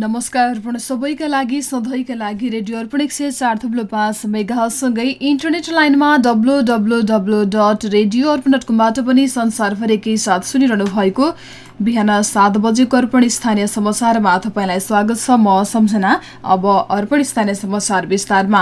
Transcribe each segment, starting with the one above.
नमस्कार अर्पण सबैका लागि सधैँका लागि रेडियो अर्पण एक सय चार थुप्लो पाँच मेगासँगै इन्टरनेट लाइनमा W W W dot radio Arpan dot कमबाट पनि संसारभरिकै साथ सुनिरहनु भएको बिहान सात बजेको अर्पण स्थानीय समाचारमा तपाईँलाई स्वागत छ। म सम्झना अब अर्पण स्थानीय समाचार विस्तारमा।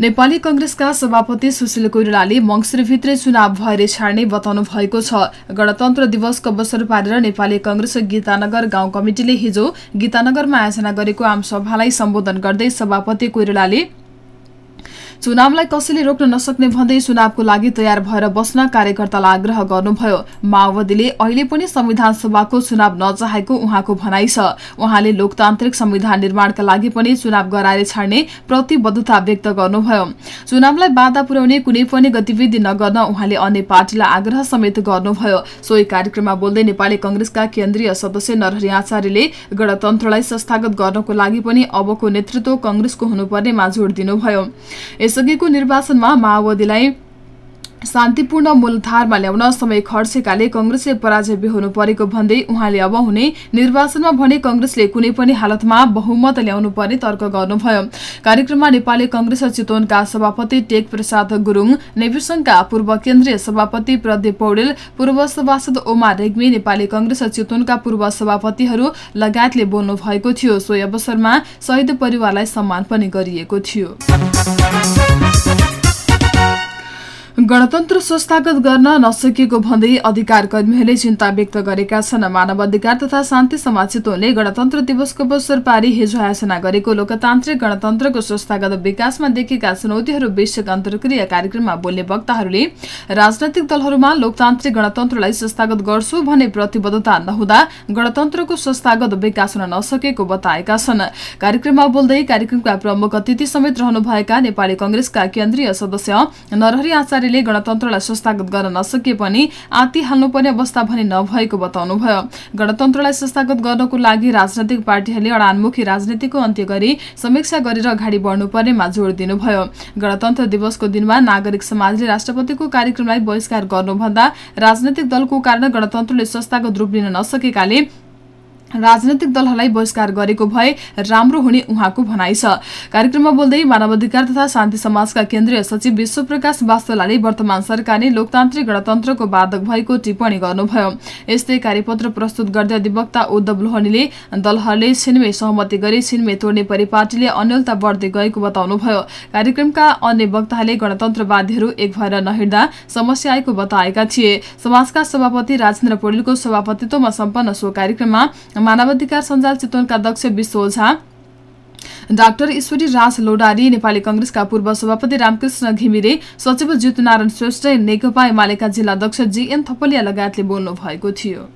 नेपाली कंग्रेसका सभापति सुशील कोइरालाले मङ्सिरभित्रै चुनाव भएर छाड्ने बताउनु भएको छ। गणतन्त्र दिवसको अवसर पारेर नेपाली कंग्रेस गीतानगर गाउँ कमिटिले हिजो गीतानगरमा आयोजना गरेको आमसभालाई सम्बोधन गर्दै सभापति कोइरालाले चुनावलाई कसैले रोक्न नसक्ने भन्दै चुनावको लागि तयार भएर बस्न कार्यकर्तालाई आग्रह गर्नुभयो। माओवादीले अहिले पनि संविधान सभाको चुनाव नचाहेको उहाँको भनाइ छ। उहाँले लोकतान्त्रिक संविधान निर्माणका लागि पनि चुनाव गराएर छाड्ने प्रतिबद्धता व्यक्त गर्नुभयो। चुनावलाई बाधा पुर्याउने कुनै पनि गतिविधि नगर्न उहाँले अन्य पार्टीलाई आग्रह समेत गर्नुभयो। सोही कार्यक्रममा बोल्दै नेपाली कंग्रेसका केन्द्रीय सदस्य नरहरि आचार्यले गणतन्त्रलाई संस्थागत गर्नको लागि पनि अबको नेतृत्व कंग्रेसको हुनुपर्नेमा जोड़ दिनुभयो। यसअघिको निर्वाचनमा माओवादीलाई शान्तिपूर्ण मूलधारमा ल्याउन समय खर्चेकाले कंग्रेसले पराजय बेहोर्नु परेको भन्दै उहाँले अब हुने निर्वाचनमा भने कंग्रेसले कुनै पनि हालतमा बहुमत ल्याउनु पर्ने तर्क गर्नुभयो। कार्यक्रममा नेपाली कंग्रेस चितवनका सभापति टेक प्रसाद गुरूङ नेविसंघका पूर्व केन्द्रीय सभापति प्रदीप पौडेल पूर्व सभासद ओमा रेग्मी नेपाली कंग्रेस चितवनका पूर्व सभापतिहरू लगायतले बोल्नु भएको थियो। सोही अवसरमा शहीद परिवारलाई सम्मान पनि गरिएको थियो। गणतन्त्र संस्थागत गर्न नसकिएको भन्दै अधिकार कर्मीहरूले चिन्ता व्यक्त गरेका छन्। मानव अधिकार तथा शान्ति समाज चितवनले गणतन्त्र दिवसको अवसर पारी हिजो आयोजना गरेको लोकतान्त्रिक गणतन्त्रको संस्थागत विकासमा देखेका चुनौतीहरू विषयक अन्तर्क्रिया कार्यक्रममा बोल्ने वक्ताहरूले राजनैतिक दलहरूमा लोकतान्त्रिक गणतन्त्रलाई संस्थागत गर्छु भन्ने प्रतिबद्धता नहुँदा गणतन्त्रको संस्थागत विकास हुन नसकेको बताएका छन्। कार्यक्रममा बोल्दै कार्यक्रमका प्रमुख अतिथि समेत रहनुभएका नेपाली कंग्रेसका केन्द्रीय सदस्य नरहरी आचार्य सरकारले गणतन्त्रलाई संस्थागत गर्न नसके पनि आती हाल्नुपर्ने अवस्था भने नभएको बताउनुभयो। गणतन्त्रलाई संस्थागत गर्नको लागि राजनैतिक पार्टीहरूले अडानमुखी राजनीतिको अन्त्य गरी समीक्षा गरेर अगाडि बढ्नुपर्नेमा जोड़ दिनुभयो। गणतन्त्र दिवसको दिनमा नागरिक समाजले राष्ट्रपतिको कार्यक्रमलाई बहिष्कार गर्नुभन्दा राजनैतिक दलको कारण गणतन्त्रले संस्थागत रूप लिन नसकेकाले राजनैतिक दलहरूलाई बहिष्कार गरेको भए राम्रो हुने उहाँको भनाइ छ। कार्यक्रममा बोल्दै मानवाधिकार तथा शान्ति समाजका केन्द्रीय सचिव विश्वप्रकाश वास्तोलाले वर्तमान सरकारले लोकतान्त्रिक गणतन्त्रको बाधक भएको टिप्पणी गर्नुभयो। यस्तै कार्यपत्र प्रस्तुत गर्दै अधिवक्ता उद्धव लोहनीले दलहरूले छिनमे सहमति गरी छिनमे तोड्ने परिपाटीले अन्यलता बढ्दै गएको बताउनुभयो। कार्यक्रमका अन्य वक्ताहरूले गणतन्त्रवादीहरू एक भएर नहिँड्दा समस्या आएको बताएका थिए। समाजका सभापति राजेन्द्र पौडेलको सभापतित्वमा सम्पन्न सो कार्यक्रममा मानवाधिकार सञ्जाल चितवनका अध्यक्ष विश्व ओझा डाक्टर ईश्वरी राज लोडारी नेपाली कंग्रेसका पूर्व सभापति रामकृष्ण घिमिरे सचिव ज्योतिनारायण श्रेष्ठ नेकपा एमालेका जिल्ला अध्यक्ष जीएन थपलिया लगायतले बोल्नु भएको थियो।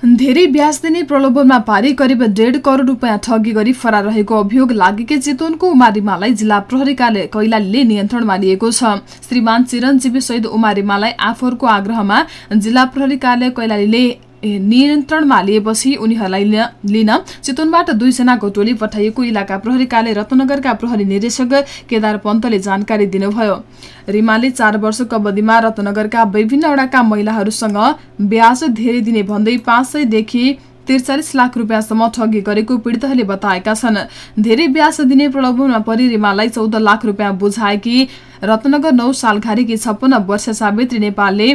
धेरै ब्याज दिने प्रलोभनमा पारी करिब डेढ करोड़ रूपियाँ ठगी गरी फरार रहेको अभियोग लागेकै चितवनको उमारिमालाई जिल्ला प्रहरी कार्य कैलालीले नियन्त्रणमा लिएको छ। श्रीमान चिरञ्जीवी सहित उमारिमालाई आफूहरूको आग्रहमा जिल्ला प्रहरी कार्य कैलालीले नियन्त्रणमा लिएपछि उनीहरूलाई लिन चितवनबाट दुईजनाको टोली पठाइएको इलाका प्रहरी कार्य रत्नगरका प्रहरी निर्देशक केदार पन्तले जानकारी दिनुभयो। रिमाले चार वर्षको अवधिमा रत्नगरका विभिन्न वडाका महिलाहरूसँग ब्याज धेरै दिने भन्दै पाँच सयदेखि त्रिचालिस लाख रुपियाँसम्म ठगी गरेको पीडितहरूले बताएका छन्। धेरै ब्याज दिने प्रलोभनमा परि रिमालाई चौध लाख रुपियाँ बुझाएकी रत्नगर नौ सालघारीकी छप्पन्न वर्ष सावित्री नेपालले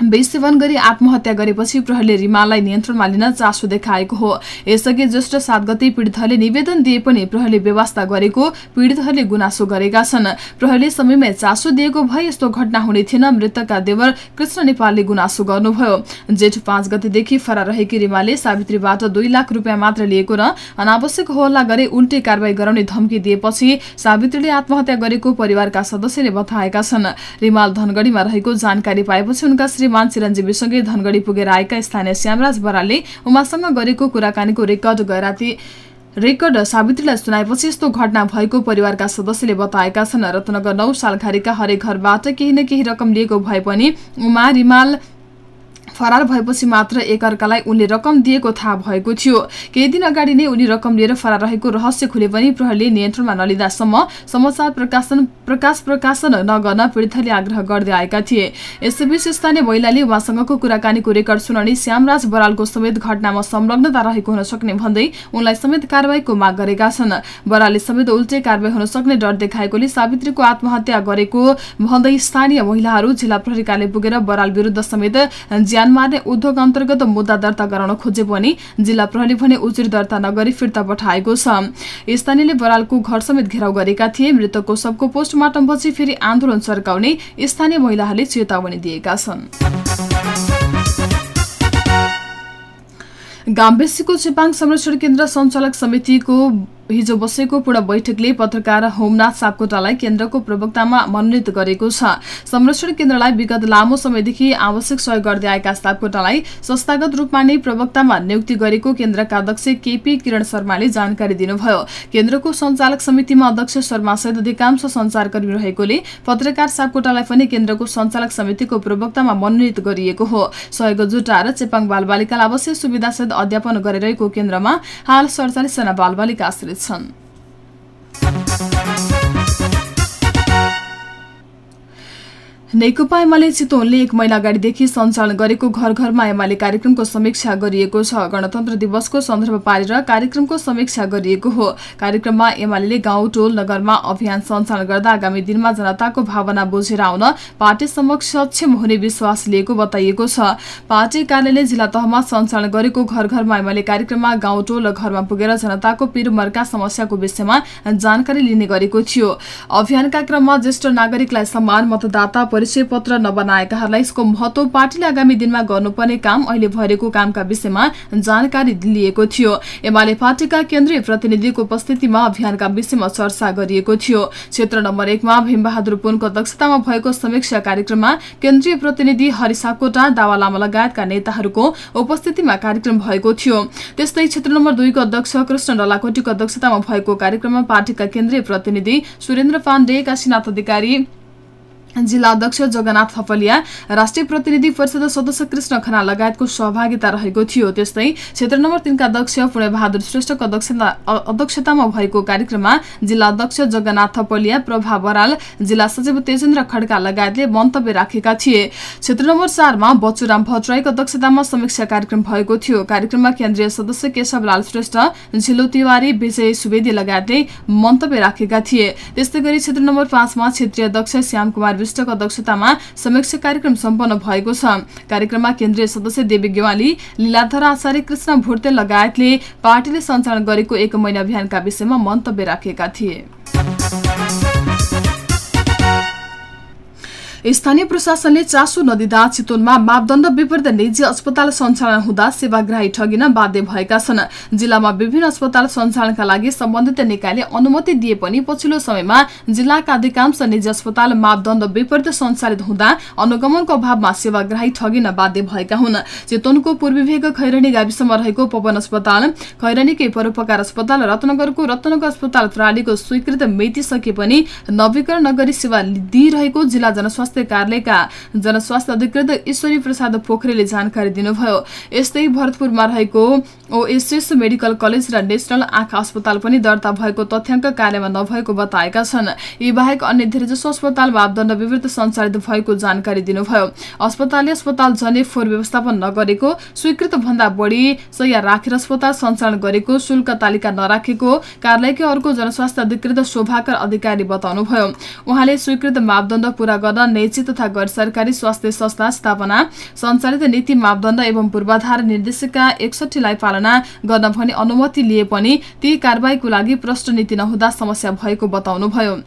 विष सेवन गरी आत्महत्या गरेपछि प्रहरीले रिमाललाई नियन्त्रणमा लिन चासो देखाएको हो। यसअघि ज्येष्ठ सात गते पीडितहरूले निवेदन दिए पनि प्रहरीले व्यवस्था गरेको पीडितहरूले गुनासो गरेका छन्। प्रहरीले समयमै चासो दिएको भए यस्तो घटना हुने थिएन। मृतकका देवर कृष्ण नेपालले गुनासो गर्नुभयो। जेठ पाँच गतेदेखि फरार रहेकी रिमाले सावित्रीबाट दुई लाख रुपियाँ मात्र लिएको र अनावश्यक होल्ला गरे उल्टे कारवाही गराउने धम्की दिएपछि सावित्रीले आत्महत्या गरेको परिवारका सदस्यले बताएका छन्। रिमाल धनगढ़ीमा रहेको जानकारी पाएपछि उनका श्रीमान चिरञ्जीवीसँगै धनगढ़ी पुगेर आएका स्थानीय श्यामराज बरालले उमासँग गरेको कुराकानीको रेकर्ड गैराती रेकर्ड सावित्रीलाई सुनाएपछि यस्तो घटना भएको परिवारका सदस्यले बताएका छन्। रत्नगर नौ सालघारीका हरेक घरबाट केही न केही रकम लिएको भए पनि उमा रिमाल फरार भएपछि मात्र एकअर्कालाई उनले रकम दिएको थाहा भएको थियो। केही दिन अगाडि नै उनी रकम लिएर फरार रहेको रहस्य खुले पनि प्रहरीले नियन्त्रणमा नलिँदासम्म समाचार प्रकाशन प्रकाश प्रकाशन नगर्न पीडितहरूले आग्रह गर्दै आएका थिए। यसैबीच स्थानीय महिलाले उहाँसँगको कुराकानीको रेकर्ड सुनाउने श्यामराज बरालको समेत घटनामा संलग्नता रहेको हुन सक्ने भन्दै उनलाई समेत कारवाहीको माग गरेका छन्। बरालले समेत उल्टे कारवाही हुन सक्ने डर देखाएकोले सावित्रीको आत्महत्या गरेको भन्दै स्थानीय महिलाहरू जिल्ला प्रहरी कार्यालय पुगेर बराल विरूद्ध समेत ज्यान मार्ने उद्योग अन्तर्गत मुद्दा दर्ता गराउन खोजे पनि जिल्ला प्रहरी भने उचित दर्ता नगरी फिर्ता पठाएको छ। स्थानीयले बरालको घर समेत घेराउ गरेका थिए। मृतकको सबको पोस्टमार्टमपछि फेरि आन्दोलन सर्काउने स्थानीय महिलाहरूले चेतावनी दिएका छन्। गाम्बेसीको चेपाङ संरक्षण केन्द्र सञ्चालक समितिको हिजो बसेको पूर्ण बैठकले पत्रकार होमनाथ सापकोटालाई केन्द्रको प्रवक्तामा मनोनित गरेको छ। संरक्षण केन्द्रलाई विगत लामो समयदेखि आवश्यक सहयोग गर्दै आएका सापकोटालाई संस्थागत रूपमा नै प्रवक्तामा नियुक्ति गरेको केन्द्रका अध्यक्ष केपी किरण शर्माले जानकारी दिनुभयो। केन्द्रको सञ्चालक समितिमा अध्यक्ष शर्मासहित अधिकांश संचारकर्मी रहेकोले पत्रकार सापकोटालाई पनि केन्द्रको सञ्चालक समितिको प्रवक्तामा मनोनित गरिएको हो। सहयोग जुटाएर चेपाङ बालबालिकालाई आवश्यक सुविधासहित अध्यापन गरिरहेको केन्द्रमा हाल सडचालिसजना बालबालिका आश्रित छन् नेकपा एमाले चितवनले एक महिना अगाडिदेखि सञ्चालन गरेको घर घरमा एमाले कार्यक्रमको समीक्षा गरिएको छ। गणतन्त्र दिवसको सन्दर्भ पारेर कार्यक्रमको समीक्षा गरिएको हो। कार्यक्रममा एमाले गाउँ टोल नगरमा अभियान सञ्चालन गर्दा आगामी दिनमा जनताको भावना बुझेर आउन पार्टी समक्ष सक्षम हुने विश्वास लिएको बताइएको छ। पार्टी कार्यालयले जिल्ला तहमा सञ्चालन गरेको घर घरमा एमाले कार्यक्रममा गाउँ टोल घरमा पुगेर जनताको पिरमर्का समस्याको विषयमा जानकारी लिने गरेको थियो। अभियानका क्रममा ज्येष्ठ नागरिकलाई सम्मान मतदाता परिचय पत्र नबनाएकाहरूलाई यसको महत्व पार्टीले आगामी दिनमा गर्नुपर्ने काम अहिले भइरहेको कामका विषयमा जानकारी लिएको थियो। एमाले पार्टीका केन्द्रीय प्रतिनिधिको उपस्थितिमा अभियानका विषयमा चर्चा गरिएको थियो। क्षेत्र नम्बर एकमा भीमबहादुर पुनको अध्यक्षतामा भएको समीक्षा कार्यक्रममा केन्द्रीय प्रतिनिधि हरि सापकोटा दावा लामा लगायतका नेताहरूको उपस्थितिमा कार्यक्रम भएको थियो। त्यस्तै क्षेत्र नम्बर दुईको अध्यक्ष कृष्ण डलाकोटीको अध्यक्षतामा भएको कार्यक्रममा पार्टीका केन्द्रीय प्रतिनिधि सुरेन्द्र पाण्डे काशीनाथ अधिकारी जिल्ला अध्यक्ष जगन्नाथ थपलिया राष्ट्रिय प्रतिनिधि परिषद सदस्य कृष्ण खना लगायतको सहभागिता रहेको थियो। त्यस्तै क्षेत्र नम्बर तीनका अध्यक्ष पुणे बहादुर श्रेष्ठको अध्यक्षतामा भएको कार्यक्रममा जिल्ला अध्यक्ष जगन्नाथ थपलिया प्रभा बराल जिल्ला सचिव तेजेन्द्र खड्का लगायतले मन्तव्य राखेका थिए। क्षेत्र नम्बर चारमा बच्चुराम भट्टराईको अध्यक्षतामा समीक्षा कार्यक्रम भएको थियो। कार्यक्रममा केन्द्रीय सदस्य केशवलाल श्रेष्ठ झिलो तिवारी विजय सुवेदी लगायतले मन्तव्य राखेका थिए। त्यस्तै क्षेत्र नम्बर पाँचमा क्षेत्रीय अध्यक्ष श्याम कुमार विष्टको अध्यक्षतामा समीक्षा कार्यक्रम सम्पन्न भएको छ। कार्यक्रममा केन्द्रीय सदस्य देवी गेवाली लीलाधर आचार्य कृष्ण भुर्ते लगायतले पार्टीले सञ्चालन गरेको एक महिना अभियानका विषयमा मन्तव्य राखेका थिए। स्थानीय प्रशासनले चासो नदिँदा चितवनमा मापदण्ड विपरीत निजी अस्पताल सञ्चालन हुँदा सेवाग्राही ठगिन बाध्य भएका छन्। जिल्लामा विभिन्न अस्पताल सञ्चालनका लागि सम्बन्धित निकायले अनुमति दिए पनि पछिल्लो समयमा जिल्लाका अधिकांश निजी अस्पताल मापदण्ड विपरीत सञ्चालित हुँदा अनुगमनको अभावमा सेवाग्राही ठगिन बाध्य भएका हुन्। चितवनको पूर्वी भेग खैरनी गाविसमा रहेको पवन अस्पताल खैरनीकै परोपकार अस्पताल रत्नगरको रत्नगर अस्पताल प्रणालीको स्वीकृत मेटिसके पनि नवीकरण नगरी सेवा दिइरहेको जिल्ला जनस्वास्थ्य स्वास्थ्य कार्यालयका जनस्वास्थ्य अधिकृत ईश्वरी प्रसाद पोखरेलले जानकारी दिनुभयो। यस्तै भरतपुरमा रहेको O S S medical college र नेशनल आँखा अस्पताल पनि दर्ता भएको तथ्याङ्क कार्यमा नभएको बताएका छन्। यी बाहेक अन्य धेरैजसो अस्पताल मापदण्ड विवृत सञ्चालित भएको जानकारी दिनुभयो। अस्पतालले अस्पताल जने फोहोर व्यवस्थापन नगरेको स्वीकृत भन्दा बढी सय राखेर अस्पताल सञ्चालन गरेको शुल्क तालिका नराखेको कार्यालयकै अर्को जनस्वास्थ्य अधिकृत शोभाकर अधिकारी बताउनुभयो। उहाँले स्वीकृत मापदण्ड पूरा गर्न निजी तथा गैर सरकारी स्वास्थ्य संस्था स्थापना सञ्चालित नीति मापदण्ड एवं पूर्वाधार निर्देशिका एकसठीलाई पालना गर्न भने अनुमति लिए पनि ती कारवाहीको लागि प्रष्ट नीति नहुँदा समस्या भएको बताउनुभयो।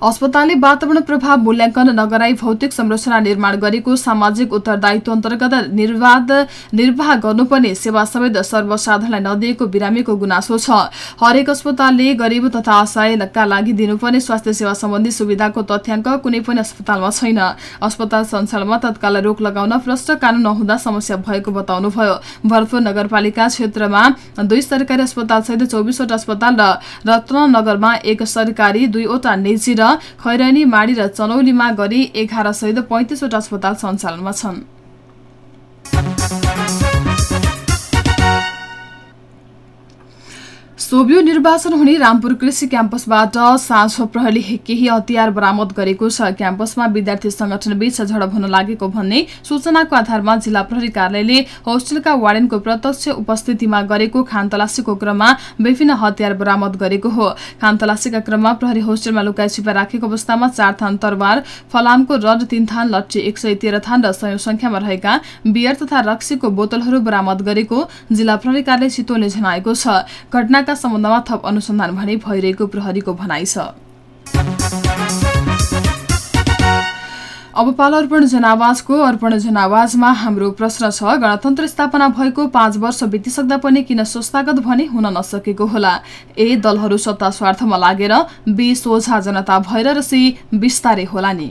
अस्पतालले वातावरण प्रभाव मूल्याङ्कन नगराई भौतिक संरचना निर्माण गरेको सामाजिक उत्तरदायित्व अन्तर्गत निर्वाध निर्वाह गर्नुपर्ने सेवा समेत सर्वसाधारणलाई नदिएको बिरामीको गुनासो छ। हरेक अस्पतालले गरिब तथा असहायका लागि दिनुपर्ने स्वास्थ्य सेवा सम्बन्धी सुविधाको तथ्याङ्क कुनै पनि अस्पतालमा छैन। अस्पताल सञ्चालनमा तत्काल रोक लगाउन प्रष्ट कानून नहुँदा समस्या भएको बताउनुभयो। भरतपुर नगरपालिका क्षेत्रमा दुई सरकारी अस्पताल सहित चौबिसवटा अस्पताल र रत्नगरमा एक सरकारी दुईवटा निजी र खैरानी माडी र चनौलीमा गरी एघार सहित पैंतिसवटा अस्पताल सञ्चालनमा छन्। सोभियो निर्वाचन हुने रामपुर कृषि क्याम्पसबाट साँझ प्रहरीले केही हतियार बरामद गरेको छ। क्याम्पसमा विद्यार्थी संगठन बीच झडप हुन लागेको भन्ने सूचनाको आधारमा जिल्ला प्रहरी कार्यालयले होस्टेलका वार्डेनको प्रत्यक्ष उपस्थितिमा गरेको खानतलासीको क्रममा विभिन्न हतियार बरामद गरेको हो। खानतलासीका क्रममा प्रहरी होस्टेलमा लुकाई छिपा राखेको अवस्थामा चार थान तरवार फलामको रड तीन थान लट्टी एक सय तेह्र थान र सयौं संख्यामा रहेका बियर तथा रक्सीको बोतलहरू बरामद गरेको जिल्ला प्रहरी कार्यालय चितवनले जनाएको छ। घटनाका सम्बन्धमा थप अनुसन्धान भने भइरहेको प्रहरीको भनाइ छ। अब पाल अर्पण जनावाजको अर्पण जनावाजमा हाम्रो प्रश्न छ गणतन्त्र स्थापना भएको पाँच वर्ष बितिसक्दा पनि किन संस्थागत भने हुन नसकेको होला? ए दलहरू सत्ता स्वार्थमा लागेर बी सोझा जनता भएर र सी बिस्तारै होला नि।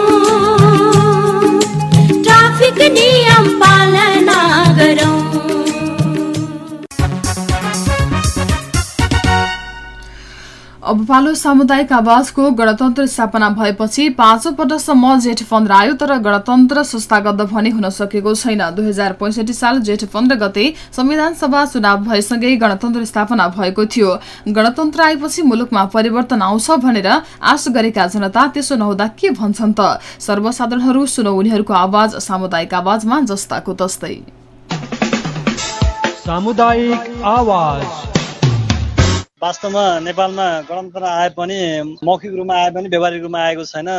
अब पालो सामुदायिक आवाजको गणतन्त्र स्थापना भएपछि पाँचौं पटकसम्म जेठ पन्ध्र आयो तर गणतन्त्र संस्थागत भने हुन सकेको छैन। दुई हजार पैंसठी साल जेठ पन्ध्र गते संविधान सभा चुनाव भएसँगै गणतन्त्र स्थापना भएको थियो। गणतन्त्र आएपछि मुलुकमा परिवर्तन आउँछ भनेर आश गरेका जनता त्यसो नहुँदा के भन्छन् त? सर्वसाधारणहरू सुनौ उनीहरूको आवाज सामुदायिक आवाजमा जस्ताको तस्तै। सामुदायिक आवाज। वास्तवमा नेपालमा गणतन्त्र आए पनि मौखिक रूपमा आए पनि व्यावहारिक रूपमा आएको छैन।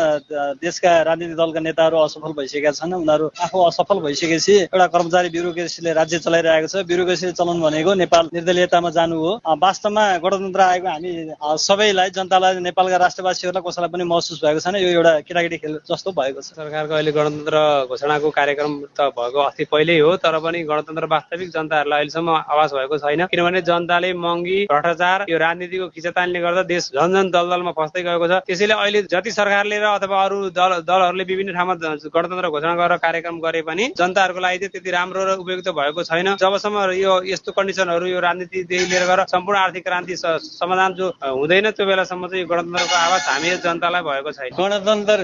देशका राजनीतिक दलका नेताहरू असफल भइसकेका छन्। उनीहरू आफू असफल भइसकेपछि एउटा कर्मचारी ब्युरोक्रेसीले राज्य चलाइरहेको छ। ब्युरोक्रेसी चलाउनु भनेको नेपाल निर्दलीयतामा जानु हो। वास्तवमा गणतन्त्र आएको हामी सबैलाई जनतालाई नेपालका राष्ट्रवासीहरूलाई कसैलाई पनि महसुस भएको छैन। यो एउटा केटाकेटी खेल जस्तो भएको छ। सरकारको अहिले गणतन्त्र घोषणाको कार्यक्रम त भएको अस्ति पहिल्यै हो तर पनि गणतन्त्र वास्तविक जनताहरूलाई अहिलेसम्म आवाज भएको छैन। किनभने जनताले महँगी भ्रष्टाचार यो राजनीतिको खिचातानले गर्दा देश झन् झन् दलदलमा फस्दै गएको छ। त्यसैले अहिले जति सरकारले र अथवा अरू दल दलहरूले विभिन्न ठाउँमा गणतन्त्र घोषणा गरेर कार्यक्रम गरे पनि जनताहरूको लागि चाहिँ त्यति राम्रो र उपयुक्त भएको छैन। जबसम्म यो यस्तो कन्डिसनहरू यो राजनीतिदेखि लिएर गएर सम्पूर्ण आर्थिक क्रान्ति समाधान जो हुँदैन त्यो बेलासम्म चाहिँ यो गणतन्त्रको आवाज हामी जनतालाई भएको छैन। गणतन्त्र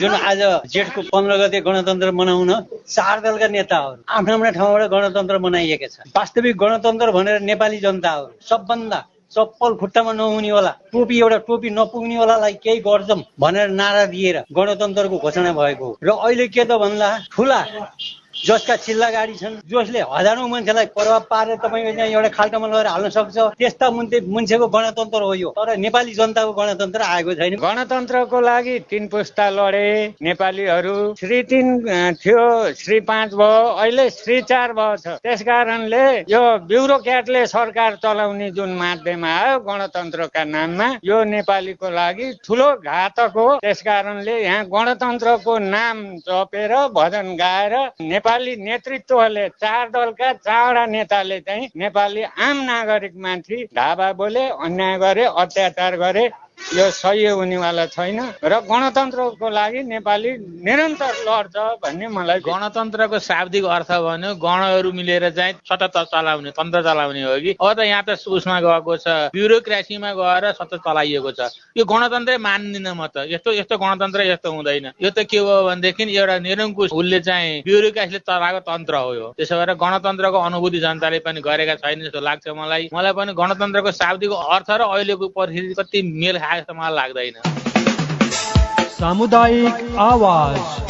जुन आज जेठको पन्ध्र गते गणतन्त्र मनाउन चार दलका नेताहरू आफ्नो आफ्नो ठाउँबाट गणतन्त्र मनाइएका छन्। वास्तविक गणतन्त्र भनेर नेपाली जनताहरू सबभन्दा चप्पल खुट्टामा नहुनेवाला टोपी एउटा टोपी नपुग्नेवालालाई केही गर्छौँ भनेर नारा दिएर गणतन्त्रको घोषणा भएको र अहिले के त भन्दा ठुला जसका चिल्ला गाडी छन् जसले हजारौँ मान्छेलाई प्रभाव पारेर तपाईँको त्यहाँ एउटा खाल्टामा लगेर हाल्न सक्छ त्यस्ता मुन्ते मान्छेको गणतन्त्र हो यो। तर नेपाली जनताको गणतन्त्र आएको छैन। गणतन्त्रको लागि तिन पुस्ता लडे नेपालीहरू। श्री तिन थियो श्री पाँच भयो अहिले श्री चार भयो छ। त्यस कारणले यो ब्युरोक्याटले सरकार चलाउने जुन माध्यम आयो गणतन्त्रका नाममा यो नेपालीको लागि ठुलो घातक हो। त्यस कारणले यहाँ गणतन्त्रको नाम जपेर भजन गाएर नेपाल नेपाली नेतृत्वले चार दलका चारवटा नेताले चाहिँ नेपाली आम नागरिक माथि ढाबा बोले अन्याय गरे अत्याचार गरे यो सही हुनेवाला छैन। र गणतन्त्रको लागि नेपाली निरन्तर लड्छ भन्ने मलाई गणतन्त्रको शाब्दिक अर्थ भन्यो गणहरू मिलेर चाहिँ सतत चलाउने तन्त्र चलाउने हो कि। अब त यहाँ त उसमा गएको छ ब्युरोक्रेसीमा गएर सतत चलाइएको छ। यो गणतन्त्रै मान्दिनँ म त। यस्तो यस्तो गणतन्त्र यस्तो हुँदैन। यो त के हो भनेदेखि एउटा निरङ्कुश उसले चाहिँ ब्युरोक्रेसीले चलाएको तन्त्र हो यो। त्यसो भएर गणतन्त्रको अनुभूति जनताले पनि गरेका छैन जस्तो लाग्छ मलाई। मलाई पनि गणतन्त्रको शाब्दिक अर्थ र अहिलेको परिस्थिति कति मेल आयो जस्तो मलाई लाग्दैन। सामुदायिक आवाज।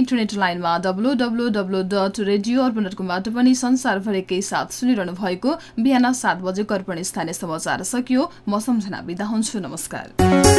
इन्टरनेट लाइनमा W W W dot radio Arpan dot कमबाट पनि संसारभरिकै साथ सुनिरहनु भएको बिहान सात बजेको अर्पण स्थानीय समाचार सकियो। म सम्झना बिदा हुन्छु। नमस्कार।